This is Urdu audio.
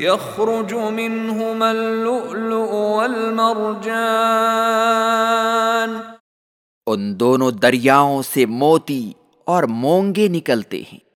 يخرج منهما اللؤلؤ والمرجان. ان دونوں دریاؤں سے موتی اور مونگے نکلتے ہیں۔